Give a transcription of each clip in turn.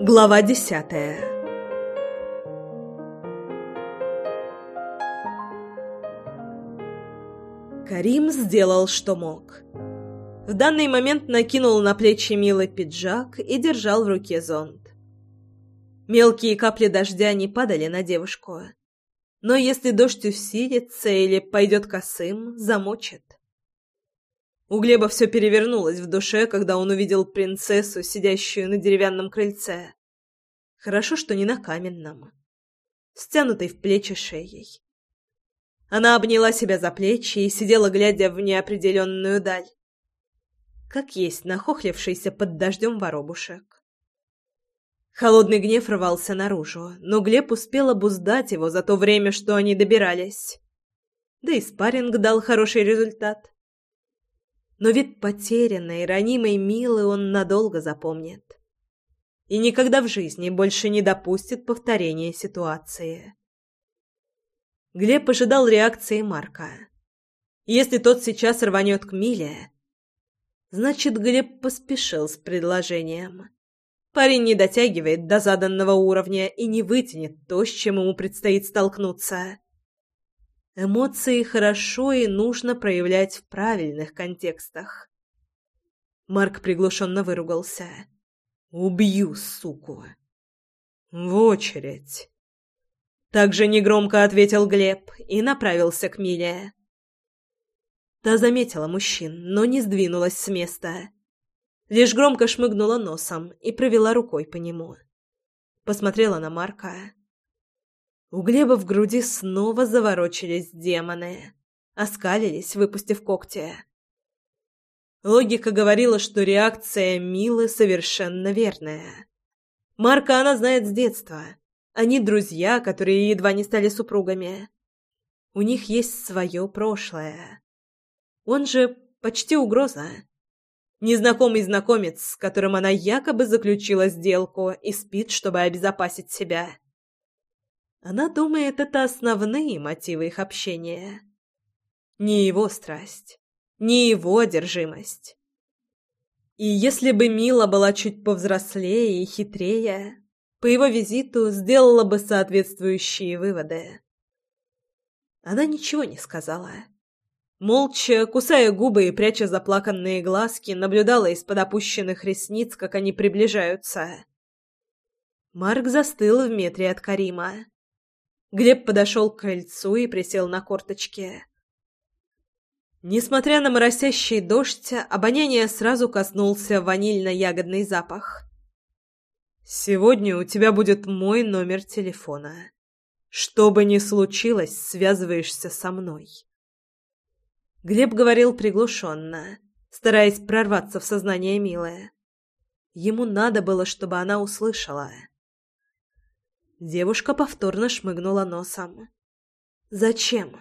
Глава десятая Карим сделал, что мог. В данный момент накинул на плечи Милы пиджак и держал в руке зонт. Мелкие капли дождя не падали на девушку. Но если дождь усилится или пойдет косым, замочит. У Глеба все перевернулось в душе, когда он увидел принцессу, сидящую на деревянном крыльце. Хорошо, что не на каменном. Стянутой в плечи шеей. Она обняла себя за плечи и сидела, глядя в неопределенную даль. Как есть нахохлившийся под дождем воробушек. Холодный гнев рвался наружу, но Глеб успел обуздать его за то время, что они добирались. Да и спарринг дал хороший результат но вид потерянной, ранимой Милы он надолго запомнит. И никогда в жизни больше не допустит повторения ситуации. Глеб ожидал реакции Марка. Если тот сейчас рванет к Миле, значит, Глеб поспешил с предложением. Парень не дотягивает до заданного уровня и не вытянет то, с чем ему предстоит столкнуться. Эмоции хорошо и нужно проявлять в правильных контекстах. Марк приглушенно выругался. «Убью, суку!» «В очередь!» Также негромко ответил Глеб и направился к Миле. Та заметила мужчин, но не сдвинулась с места. Лишь громко шмыгнула носом и провела рукой по нему. Посмотрела на Марка. У Глеба в груди снова заворочились демоны, оскалились, выпустив когти. Логика говорила, что реакция Милы совершенно верная. Марка она знает с детства. Они друзья, которые едва не стали супругами. У них есть свое прошлое. Он же почти угроза. Незнакомый знакомец, с которым она якобы заключила сделку и спит, чтобы обезопасить себя. Она думает, это основные мотивы их общения. Не его страсть, не его одержимость. И если бы Мила была чуть повзрослее и хитрее, по его визиту сделала бы соответствующие выводы. Она ничего не сказала. Молча, кусая губы и пряча заплаканные глазки, наблюдала из-под опущенных ресниц, как они приближаются. Марк застыл в метре от Карима. Глеб подошел к крыльцу и присел на корточки. Несмотря на моросящий дождь, обоняние сразу коснулся ванильно-ягодный запах. «Сегодня у тебя будет мой номер телефона. Что бы ни случилось, связываешься со мной». Глеб говорил приглушенно, стараясь прорваться в сознание Милы. Ему надо было, чтобы она услышала. Девушка повторно шмыгнула носом. «Зачем?»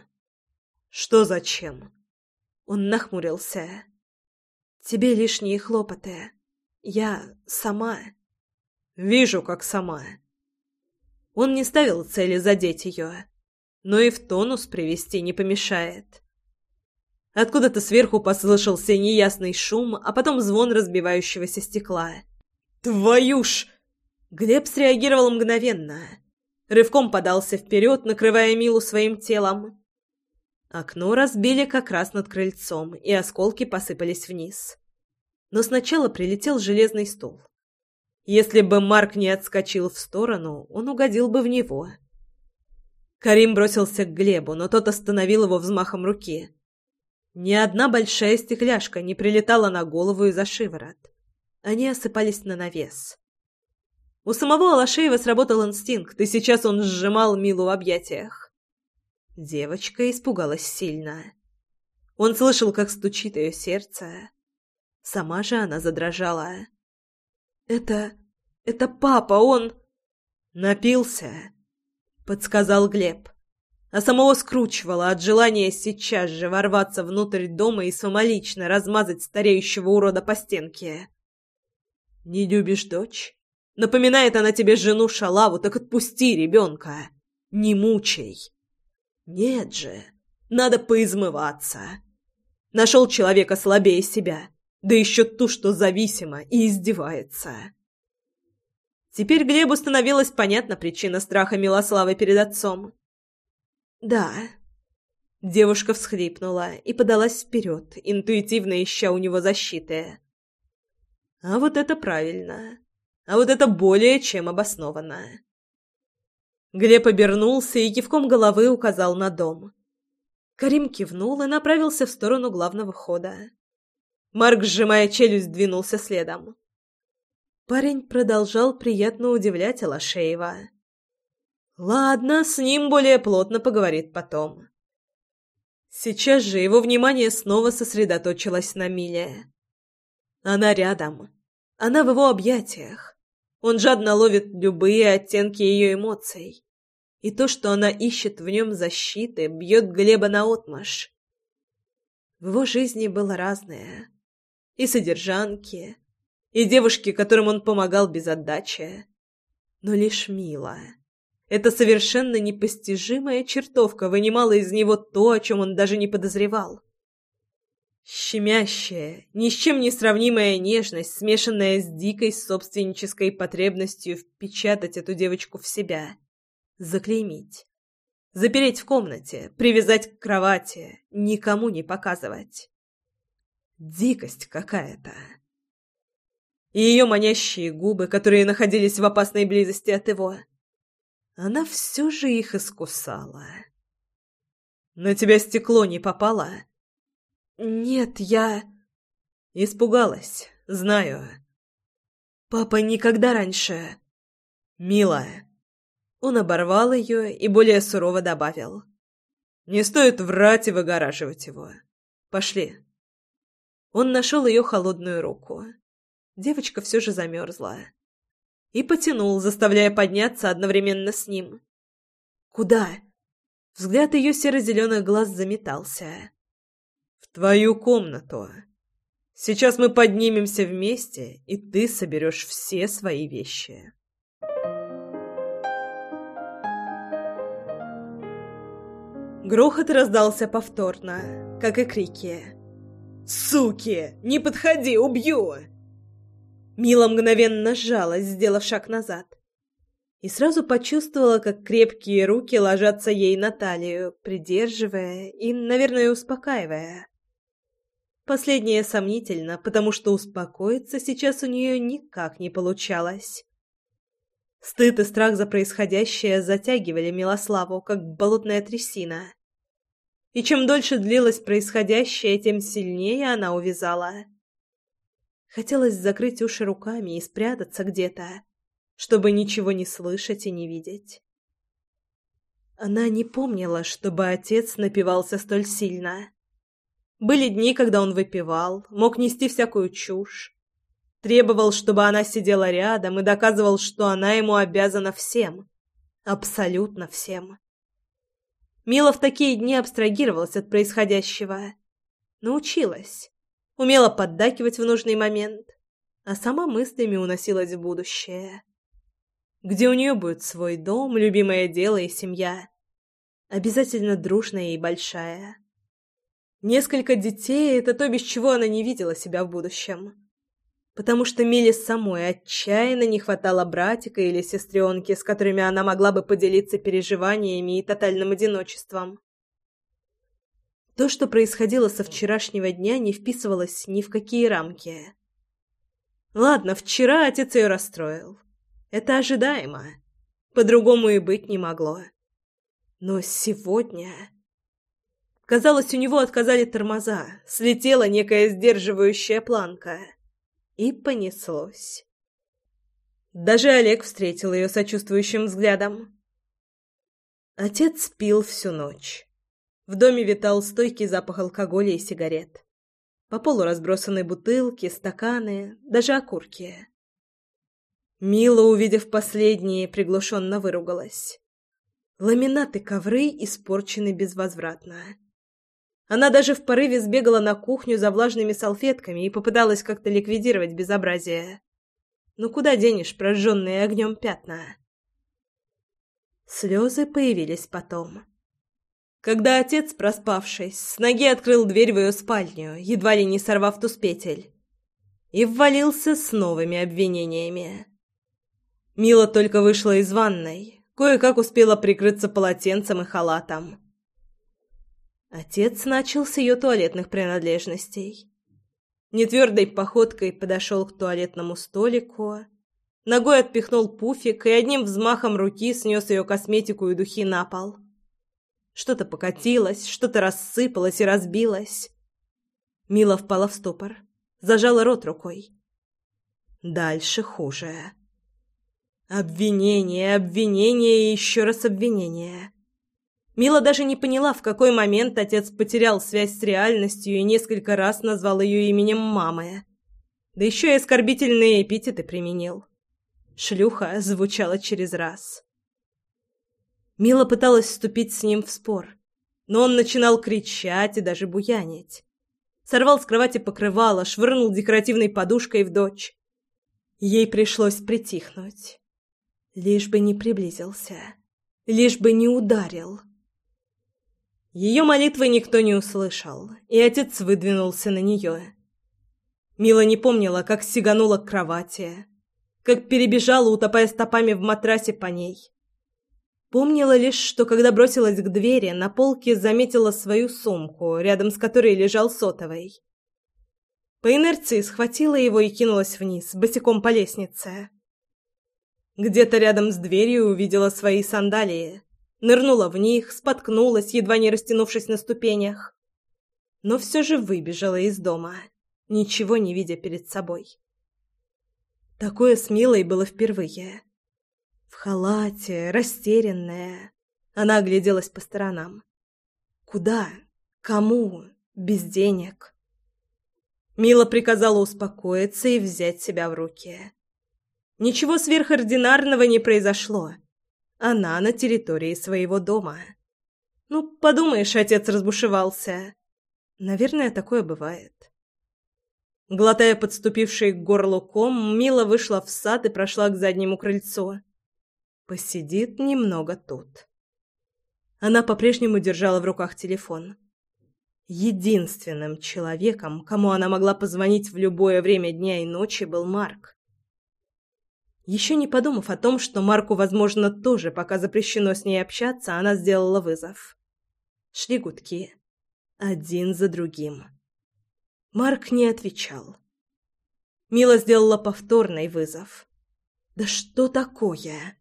«Что зачем?» Он нахмурился. «Тебе лишние хлопоты. Я сама...» «Вижу, как сама». Он не ставил цели задеть ее, но и в тонус привести не помешает. Откуда-то сверху послышался неясный шум, а потом звон разбивающегося стекла. «Твою ж!» Глеб среагировал мгновенно. Рывком подался вперед, накрывая Милу своим телом. Окно разбили как раз над крыльцом, и осколки посыпались вниз. Но сначала прилетел железный стул. Если бы Марк не отскочил в сторону, он угодил бы в него. Карим бросился к Глебу, но тот остановил его взмахом руки. Ни одна большая стекляшка не прилетала на голову и за шиворот. Они осыпались на навес. У самого Алашеева сработал инстинкт, и сейчас он сжимал Милу в объятиях. Девочка испугалась сильно. Он слышал, как стучит ее сердце. Сама же она задрожала. «Это... это папа, он...» «Напился», — подсказал Глеб. А самого скручивало от желания сейчас же ворваться внутрь дома и самолично размазать стареющего урода по стенке. «Не любишь дочь?» Напоминает она тебе жену шалаву, так отпусти ребенка. Не мучай. Нет же, надо поизмываться. Нашел человека слабее себя, да еще ту, что зависима и издевается. Теперь Глебу становилась понятна причина страха Милославы перед отцом. «Да». Девушка всхлипнула и подалась вперед, интуитивно ища у него защиты. «А вот это правильно. А вот это более чем обоснованно». Глеб обернулся и кивком головы указал на дом. Карим кивнул и направился в сторону главного хода. Марк, сжимая челюсть, двинулся следом. Парень продолжал приятно удивлять Алашеева. Ладно, с ним более плотно поговорит потом. Сейчас же его внимание снова сосредоточилось на Миле. Она рядом. Она в его объятиях. Он жадно ловит любые оттенки ее эмоций. И то, что она ищет в нем защиты, бьет Глеба наотмашь. В его жизни было разное. И содержанки, и девушки, которым он помогал без отдачи. Но лишь Мила. Эта совершенно непостижимая чертовка вынимала из него то, о чем он даже не подозревал. Щемящая, ни с чем не сравнимая нежность, смешанная с дикой собственнической потребностью впечатать эту девочку в себя, заклеймить, запереть в комнате, привязать к кровати, никому не показывать. Дикость какая-то и ее манящие губы, которые находились в опасной близости от его. Она все же их искусала. «На тебя стекло не попало?» «Нет, я...» Испугалась, знаю. «Папа никогда раньше...» «Милая...» Он оборвал ее и более сурово добавил. «Не стоит врать и выгораживать его. Пошли». Он нашел ее холодную руку девочка все же замерзла. И потянул, заставляя подняться одновременно с ним. «Куда?» Взгляд ее серо-зеленых глаз заметался. «В твою комнату. Сейчас мы поднимемся вместе, и ты соберешь все свои вещи». Грохот раздался повторно, как и крики. «Суки! Не подходи, убью!» Мила мгновенно сжалась, сделав шаг назад. И сразу почувствовала, как крепкие руки ложатся ей на талию, придерживая и, наверное, успокаивая. Последнее сомнительно, потому что успокоиться сейчас у нее никак не получалось. Стыд и страх за происходящее затягивали Милославу, как болотная трясина. И чем дольше длилось происходящее, тем сильнее она увязала. Хотелось закрыть уши руками и спрятаться где-то, чтобы ничего не слышать и не видеть. Она не помнила, чтобы отец напивался столь сильно. Были дни, когда он выпивал, мог нести всякую чушь. Требовал, чтобы она сидела рядом и доказывал, что она ему обязана всем. Абсолютно всем. Мила в такие дни абстрагировалась от происходящего. Научилась умела поддакивать в нужный момент, а сама мыслями уносилась в будущее. Где у нее будет свой дом, любимое дело и семья. Обязательно дружная и большая. Несколько детей — это то, без чего она не видела себя в будущем. Потому что Миле самой отчаянно не хватало братика или сестренки, с которыми она могла бы поделиться переживаниями и тотальным одиночеством. То, что происходило со вчерашнего дня, не вписывалось ни в какие рамки. Ладно, вчера отец ее расстроил. Это ожидаемо. По-другому и быть не могло. Но сегодня... Казалось, у него отказали тормоза, слетела некая сдерживающая планка. И понеслось. Даже Олег встретил ее сочувствующим взглядом. Отец пил всю ночь. В доме витал стойкий запах алкоголя и сигарет. По полу разбросаны бутылки, стаканы, даже окурки. Мила, увидев последние, приглушенно выругалась. Ламинаты ковры испорчены безвозвратно. Она даже в порыве сбегала на кухню за влажными салфетками и попыталась как-то ликвидировать безобразие. Ну куда денешь прожженные огнем пятна? Слезы появились потом когда отец, проспавшись, с ноги открыл дверь в ее спальню, едва ли не сорвав ту с петель, и ввалился с новыми обвинениями. Мила только вышла из ванной, кое-как успела прикрыться полотенцем и халатом. Отец начал с ее туалетных принадлежностей. Нетвердой походкой подошел к туалетному столику, ногой отпихнул пуфик и одним взмахом руки снес ее косметику и духи на пол. Что-то покатилось, что-то рассыпалось и разбилось. Мила впала в ступор, зажала рот рукой. Дальше хуже. Обвинение, обвинение и еще раз обвинение. Мила даже не поняла, в какой момент отец потерял связь с реальностью и несколько раз назвал ее именем мамы. Да еще и оскорбительные эпитеты применил. «Шлюха» звучала через раз. Мила пыталась вступить с ним в спор, но он начинал кричать и даже буянить. Сорвал с кровати покрывало, швырнул декоративной подушкой в дочь. Ей пришлось притихнуть. Лишь бы не приблизился. Лишь бы не ударил. Ее молитвы никто не услышал, и отец выдвинулся на нее. Мила не помнила, как сиганула к кровати, как перебежала, утопая стопами в матрасе по ней. Помнила лишь, что когда бросилась к двери, на полке заметила свою сумку, рядом с которой лежал сотовый. По инерции схватила его и кинулась вниз, босиком по лестнице. Где-то рядом с дверью увидела свои сандалии. Нырнула в них, споткнулась, едва не растянувшись на ступенях. Но все же выбежала из дома, ничего не видя перед собой. Такое с Милой было впервые. В халате, растерянная, она огляделась по сторонам. Куда? Кому? Без денег. Мила приказала успокоиться и взять себя в руки. Ничего сверхординарного не произошло. Она на территории своего дома. Ну, подумаешь, отец разбушевался. Наверное, такое бывает. Глотая подступивший к горлу ком, Мила вышла в сад и прошла к заднему крыльцу. Посидит немного тут. Она по-прежнему держала в руках телефон. Единственным человеком, кому она могла позвонить в любое время дня и ночи, был Марк. Еще не подумав о том, что Марку, возможно, тоже пока запрещено с ней общаться, она сделала вызов. Шли гудки. Один за другим. Марк не отвечал. Мила сделала повторный вызов. «Да что такое?»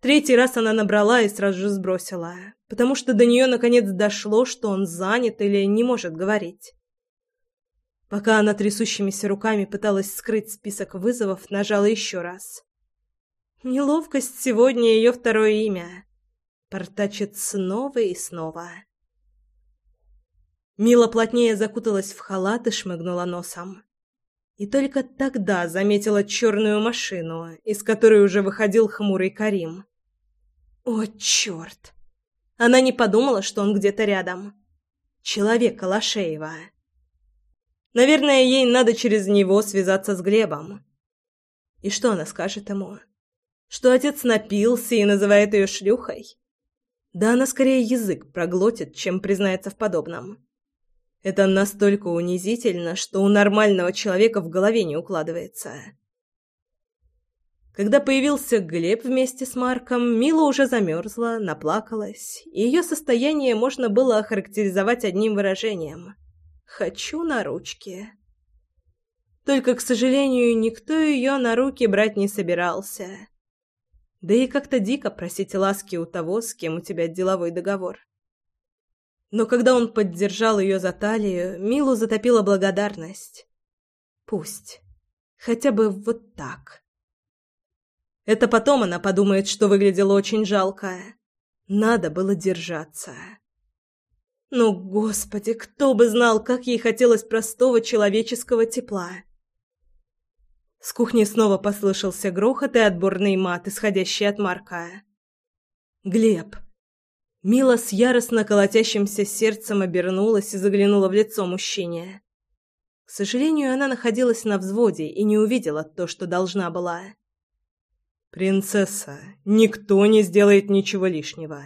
Третий раз она набрала и сразу же сбросила, потому что до нее наконец дошло, что он занят или не может говорить. Пока она трясущимися руками пыталась скрыть список вызовов, нажала еще раз. Неловкость сегодня ее второе имя. Портачит снова и снова. Мила плотнее закуталась в халат и шмыгнула носом. И только тогда заметила черную машину, из которой уже выходил хмурый Карим. О, черт! Она не подумала, что он где-то рядом. Человек Калашеева. Наверное, ей надо через него связаться с Глебом. И что она скажет ему? Что отец напился и называет ее шлюхой? Да она скорее язык проглотит, чем признается в подобном. Это настолько унизительно, что у нормального человека в голове не укладывается. Когда появился Глеб вместе с Марком, Мила уже замерзла, наплакалась, и ее состояние можно было охарактеризовать одним выражением Хочу на ручки. Только, к сожалению, никто ее на руки брать не собирался. Да и как-то дико просить ласки у того, с кем у тебя деловой договор. Но когда он поддержал ее за талию, Милу затопила благодарность. Пусть. Хотя бы вот так. Это потом она подумает, что выглядело очень жалко. Надо было держаться. Ну, господи, кто бы знал, как ей хотелось простого человеческого тепла. С кухни снова послышался грохот и отборный мат, исходящий от Марка. «Глеб!» Мила с яростно колотящимся сердцем обернулась и заглянула в лицо мужчине. К сожалению, она находилась на взводе и не увидела то, что должна была. «Принцесса, никто не сделает ничего лишнего.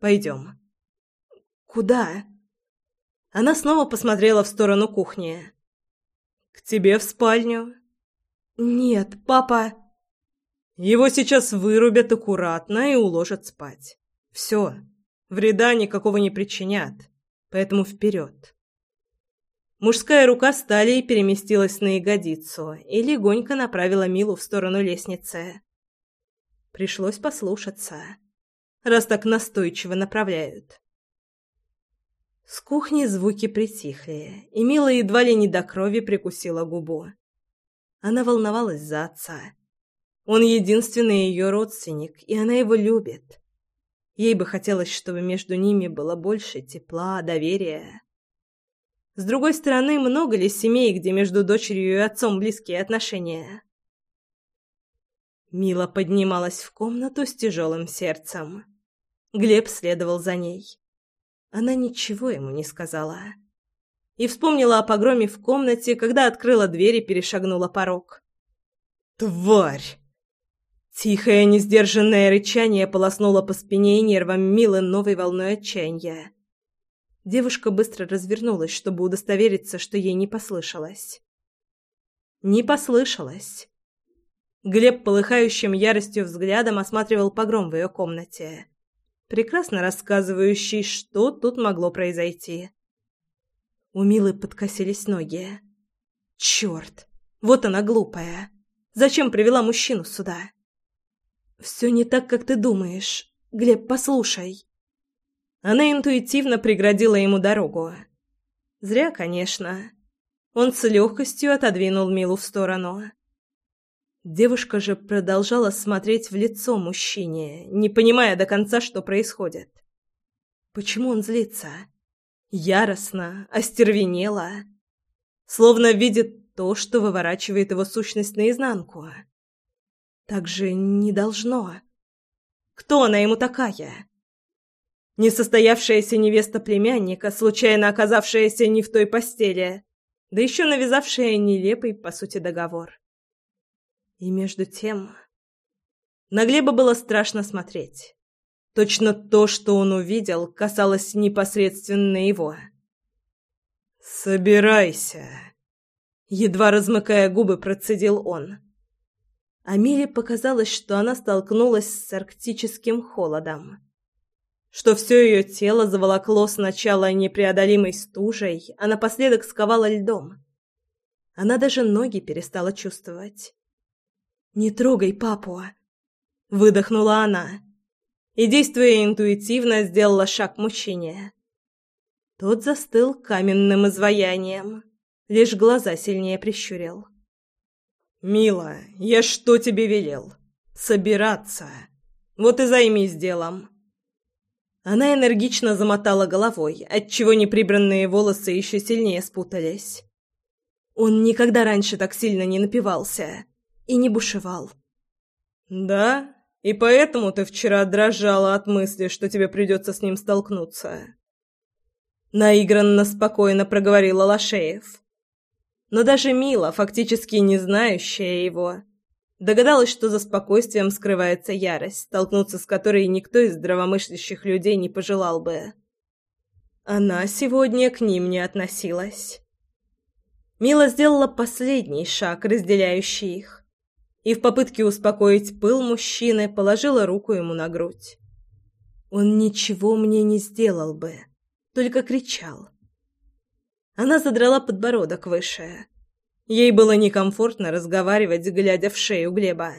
Пойдем». «Куда?» Она снова посмотрела в сторону кухни. «К тебе в спальню». «Нет, папа...» Его сейчас вырубят аккуратно и уложат спать. Все. Вреда никакого не причинят. Поэтому вперед. Мужская рука стали переместилась на ягодицу и легонько направила Милу в сторону лестницы. Пришлось послушаться, раз так настойчиво направляют. С кухни звуки притихли, и Мила едва ли не до крови прикусила губу. Она волновалась за отца. Он единственный ее родственник, и она его любит. Ей бы хотелось, чтобы между ними было больше тепла, доверия. С другой стороны, много ли семей, где между дочерью и отцом близкие отношения? Мила поднималась в комнату с тяжелым сердцем. Глеб следовал за ней. Она ничего ему не сказала. И вспомнила о погроме в комнате, когда открыла дверь и перешагнула порог. «Тварь!» Тихое, несдержанное рычание полоснуло по спине и нервам Милы новой волной отчаяния. Девушка быстро развернулась, чтобы удостовериться, что ей не послышалось. Не послышалось. Глеб полыхающим яростью взглядом осматривал погром в ее комнате, прекрасно рассказывающий, что тут могло произойти. У Милы подкосились ноги. Черт! Вот она глупая! Зачем привела мужчину сюда? Все не так, как ты думаешь. Глеб, послушай. Она интуитивно преградила ему дорогу. Зря, конечно. Он с легкостью отодвинул Милу в сторону. Девушка же продолжала смотреть в лицо мужчине, не понимая до конца, что происходит. Почему он злится? Яростно, остервенело, словно видит то, что выворачивает его сущность наизнанку. Так же не должно. Кто она ему такая? Несостоявшаяся невеста племянника, случайно оказавшаяся не в той постели, да еще навязавшая нелепый, по сути, договор. И между тем... На Глеба было страшно смотреть. Точно то, что он увидел, касалось непосредственно его. «Собирайся!» Едва размыкая губы, процедил он. Амиле показалось, что она столкнулась с арктическим холодом. Что все ее тело заволокло сначала непреодолимой стужей, а напоследок сковало льдом. Она даже ноги перестала чувствовать. «Не трогай папу!» — выдохнула она. И, действуя интуитивно, сделала шаг к мужчине. Тот застыл каменным изваянием, лишь глаза сильнее прищурил. «Мила, я что тебе велел? Собираться. Вот и займись делом». Она энергично замотала головой, отчего неприбранные волосы еще сильнее спутались. Он никогда раньше так сильно не напивался и не бушевал. «Да? И поэтому ты вчера дрожала от мысли, что тебе придется с ним столкнуться?» Наигранно спокойно проговорила Лошеев. Но даже Мила, фактически не знающая его, догадалась, что за спокойствием скрывается ярость, столкнуться с которой никто из здравомыслящих людей не пожелал бы. Она сегодня к ним не относилась. Мила сделала последний шаг, разделяющий их и в попытке успокоить пыл мужчины положила руку ему на грудь. Он ничего мне не сделал бы, только кричал. Она задрала подбородок выше. Ей было некомфортно разговаривать, глядя в шею Глеба.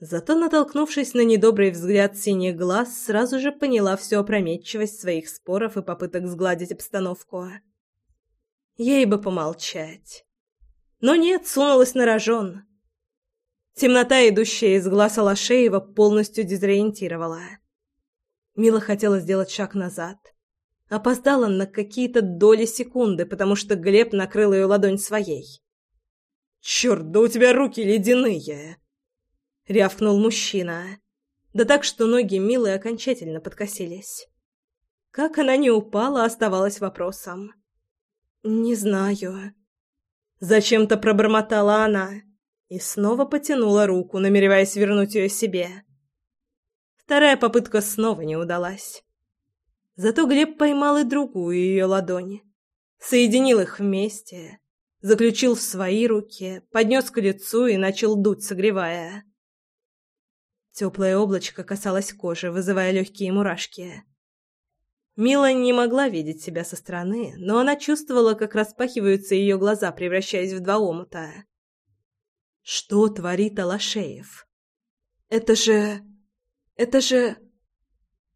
Зато, натолкнувшись на недобрый взгляд синих глаз, сразу же поняла всю опрометчивость своих споров и попыток сгладить обстановку. Ей бы помолчать. Но нет, сунулась на рожон. Темнота, идущая из глаз Алашеева, полностью дезориентировала. Мила хотела сделать шаг назад. Опоздала на какие-то доли секунды, потому что Глеб накрыл ее ладонь своей. «Черт, да у тебя руки ледяные!» — рявкнул мужчина. Да так, что ноги Милы окончательно подкосились. Как она не упала, оставалось вопросом. «Не знаю». Зачем-то пробормотала она и снова потянула руку, намереваясь вернуть ее себе. Вторая попытка снова не удалась. Зато Глеб поймал и другую ее ладонь, соединил их вместе, заключил в свои руки, поднес к лицу и начал дуть, согревая. Теплое облачко касалось кожи, вызывая легкие мурашки. Мила не могла видеть себя со стороны, но она чувствовала, как распахиваются ее глаза, превращаясь в два омута. Что творит Алашеев? Это же... Это же...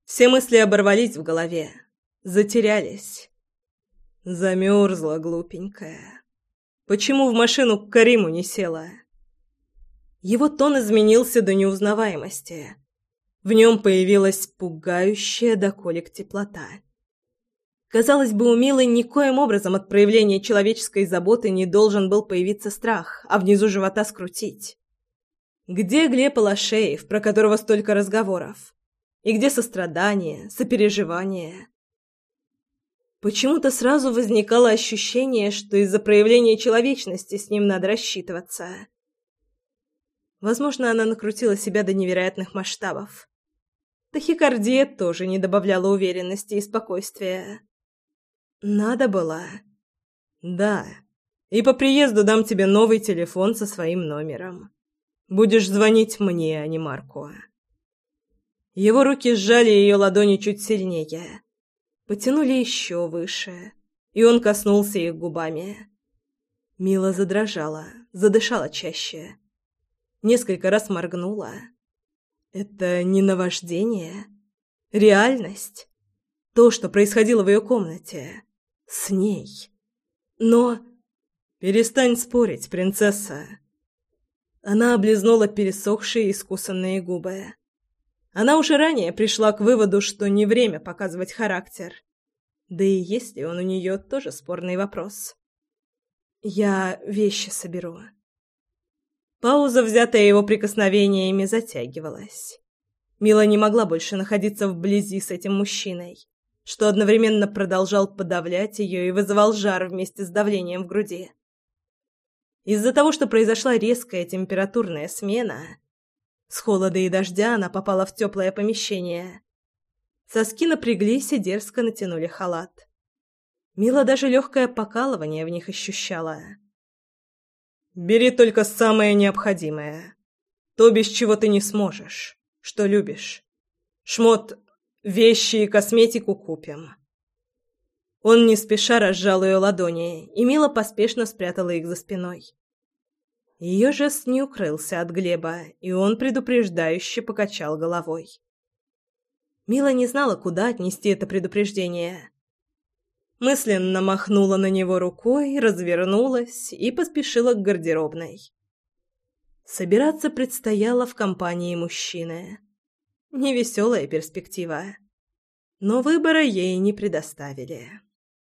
Все мысли оборвались в голове, затерялись. Замерзла глупенькая. Почему в машину к Кариму не села? Его тон изменился до неузнаваемости. В нем появилась пугающая до колик теплота. Казалось бы, у Милы никоим образом от проявления человеческой заботы не должен был появиться страх, а внизу живота скрутить. Где Глеб Алашеев, про которого столько разговоров? И где сострадание, сопереживание? Почему-то сразу возникало ощущение, что из-за проявления человечности с ним надо рассчитываться. Возможно, она накрутила себя до невероятных масштабов. Тахикардия тоже не добавляла уверенности и спокойствия. Надо было. Да. И по приезду дам тебе новый телефон со своим номером. Будешь звонить мне, а не Марку. Его руки сжали ее ладони чуть сильнее потянули еще выше, и он коснулся их губами. Мила задрожала, задышала чаще. Несколько раз моргнула. Это не наваждение, реальность. То, что происходило в ее комнате. С ней. Но... «Перестань спорить, принцесса!» Она облизнула пересохшие искусанные губы. Она уже ранее пришла к выводу, что не время показывать характер. Да и есть ли он у нее тоже спорный вопрос. «Я вещи соберу». Пауза, взятая его прикосновениями, затягивалась. Мила не могла больше находиться вблизи с этим мужчиной, что одновременно продолжал подавлять ее и вызывал жар вместе с давлением в груди. Из-за того, что произошла резкая температурная смена, с холода и дождя она попала в теплое помещение. Соски напряглись и дерзко натянули халат. Мила даже легкое покалывание в них ощущала. «Бери только самое необходимое. То, без чего ты не сможешь. Что любишь. Шмот, вещи и косметику купим». Он не спеша разжал ее ладони, и Мила поспешно спрятала их за спиной. Ее жест не укрылся от Глеба, и он предупреждающе покачал головой. Мила не знала, куда отнести это предупреждение. Мысленно махнула на него рукой, развернулась и поспешила к гардеробной. Собираться предстояло в компании мужчины. Невеселая перспектива. Но выбора ей не предоставили.